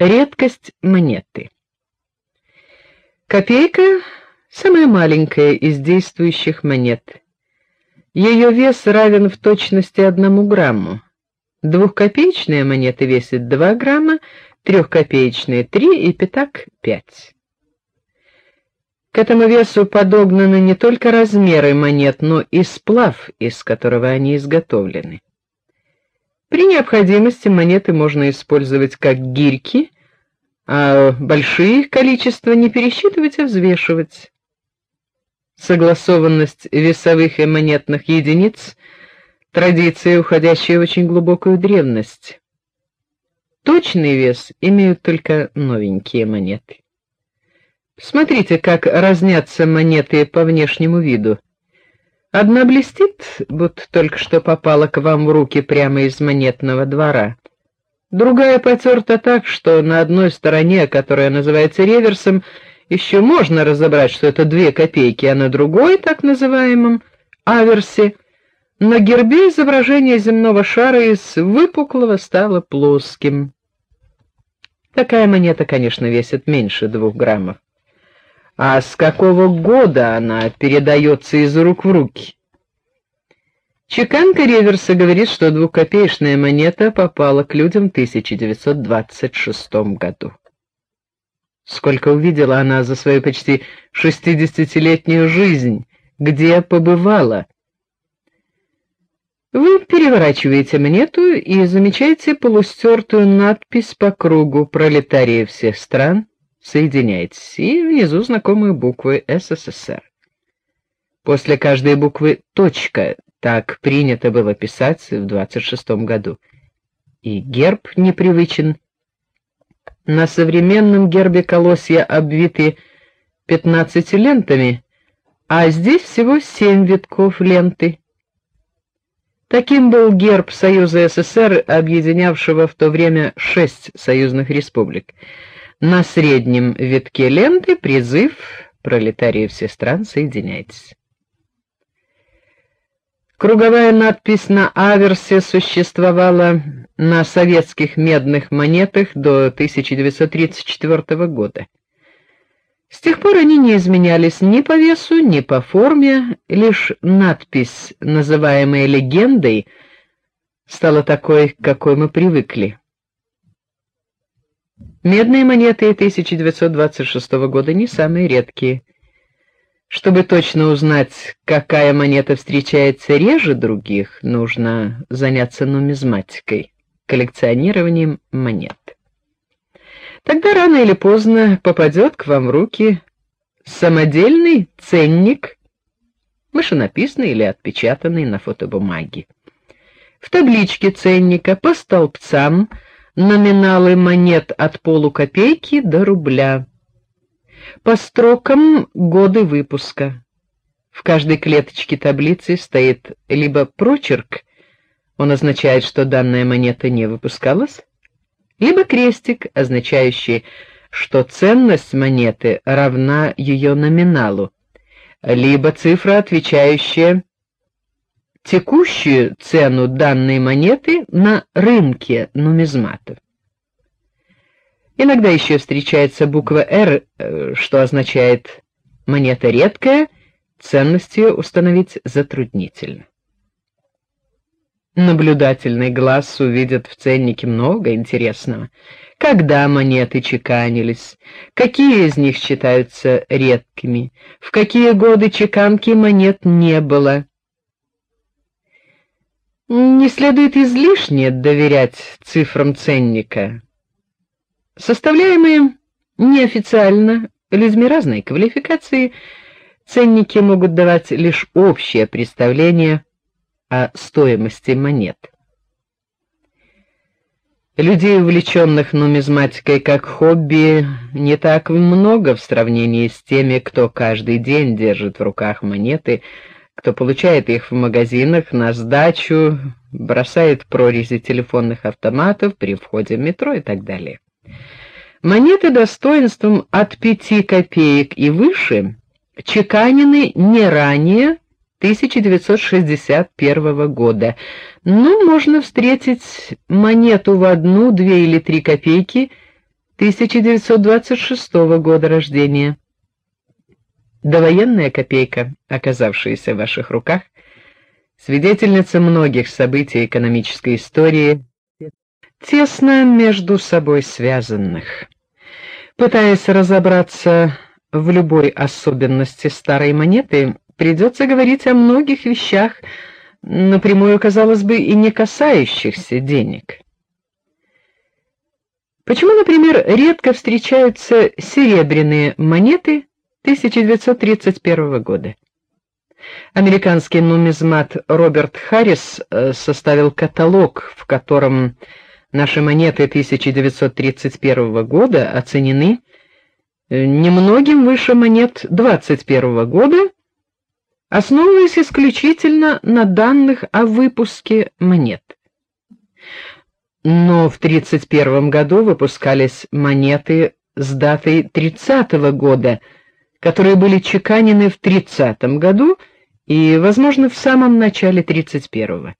Редкость монеты. Копейка самая маленькая из действующих монет. Ее вес равен в точности одному грамму. Двухкопеечная монета весит 2 грамма, трехкопеечная 3 и пятак 5. К этому весу подогнаны не только размеры монет, но и сплав, из которого они изготовлены. При необходимости монеты можно использовать как гирьки, а большие их количество не пересчитывать, а взвешивать. Согласованность весовых и монетных единиц традиция, уходящая в очень глубокую древность. Точный вес имеют только новенькие монеты. Смотрите, как разнятся монеты по внешнему виду. Одна блестит, будто только что попала к вам в руки прямо из монетного двора. Другая потерта так, что на одной стороне, которая называется реверсом, еще можно разобрать, что это две копейки, а на другой, так называемом аверсе, на гербе изображение земного шара из выпуклого стало плоским. Такая монета, конечно, весит меньше двух граммов. А с какого года она передается из рук в руки? Чеканка реверса говорит, что двухкопеечная монета попала к людям в 1926 году. Сколько увидела она за свою почти шестидесятилетнюю жизнь, где побывала. Вы переворачиваете монету и замечаете полустертую надпись по кругу пролетарии всех стран соединяйтесь, и внизу знакомые буквы СССР. После каждой буквы точка, так принято было писать в 26 году. И герб непривычен. На современном гербе колосья обвиты 15 лентами, а здесь всего семь витков ленты. Таким был герб Союза СССР, объединявшего в то время шесть союзных республик. На среднем витке ленты призыв пролетарии всех стран соединяйтесь. Круговая надпись на аверсе существовала на советских медных монетах до 1934 года. С тех пор они не изменялись ни по весу, ни по форме, лишь надпись, называемая легендой, стала такой, к какой мы привыкли. Медные монеты 1926 года не самые редкие. Чтобы точно узнать, какая монета встречается реже других, нужно заняться нумизматикой, коллекционированием монет. Тогда рано или поздно попадет к вам в руки самодельный ценник, машинописный или отпечатанный на фотобумаге. В табличке ценника по столбцам номиналы монет от полукопейки до рубля. По строкам годы выпуска. В каждой клеточке таблицы стоит либо прочерк, он означает, что данная монета не выпускалась, либо крестик, означающий, что ценность монеты равна ее номиналу, либо цифра, отвечающая текущую цену данной монеты на рынке нумизматов. Иногда еще встречается буква R, э, что означает монета редкая, ценность ее установить затруднительно. Наблюдательный глаз увидит в ценнике много интересного. Когда монеты чеканились, какие из них считаются редкими, в какие годы чеканки монет не было, не следует излишне доверять цифрам ценника. Составляемые неофициально людьми разной квалификации, ценники могут давать лишь общее представление о стоимости монет. Людей, увлеченных нумизматикой как хобби, не так много в сравнении с теми, кто каждый день держит в руках монеты, кто получает их в магазинах на сдачу, бросает прорези телефонных автоматов при входе в метро и так далее. Монеты достоинством от пяти копеек и выше чеканены не ранее 1961 года. Но можно встретить монету в одну, две или три копейки 1926 года рождения. Довоенная копейка, оказавшаяся в ваших руках, свидетельница многих событий экономической истории, тесно между собой связанных. Пытаясь разобраться в любой особенности старой монеты, придется говорить о многих вещах, напрямую, казалось бы, и не касающихся денег. Почему, например, редко встречаются серебряные монеты 1931 года? Американский нумизмат Роберт Харрис э, составил каталог, в котором наши монеты 1931 года оценены э, немногим выше монет 21 года, основываясь исключительно на данных о выпуске монет. Но в 31 году выпускались монеты с датой 30 -го года, которые были чеканены в 30 году и, возможно, в самом начале 31-го.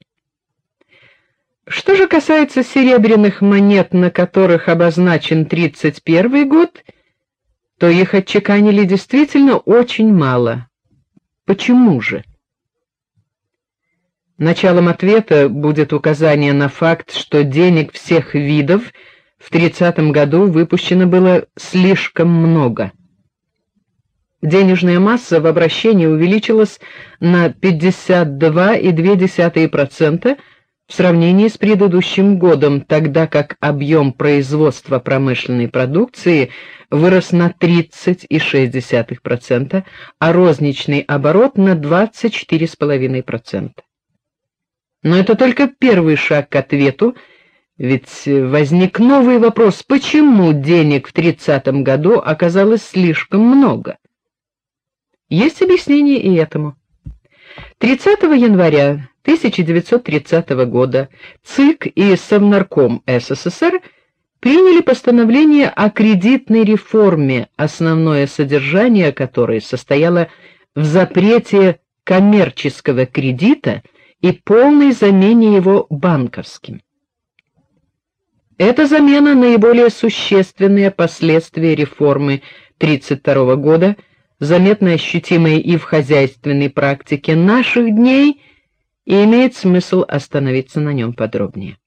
Что же касается серебряных монет, на которых обозначен 31 год, то их отчеканили действительно очень мало. Почему же? Началом ответа будет указание на факт, что денег всех видов в 30 году выпущено было слишком много. Денежная масса в обращении увеличилась на 52,2% в сравнении с предыдущим годом, тогда как объем производства промышленной продукции вырос на 30,6%, а розничный оборот на 24,5%. Но это только первый шаг к ответу, ведь возник новый вопрос: почему денег в 30 году оказалось слишком много? Есть объяснение и этому. 30 января 1930 года ЦИК и Совнарком СССР приняли постановление о кредитной реформе, основное содержание которой состояло в запрете коммерческого кредита и полной замене его банковским. Эта замена наиболее существенные последствия реформы 32 года заметно ощутимые и в хозяйственной практике наших дней, и имеет смысл остановиться на нем подробнее.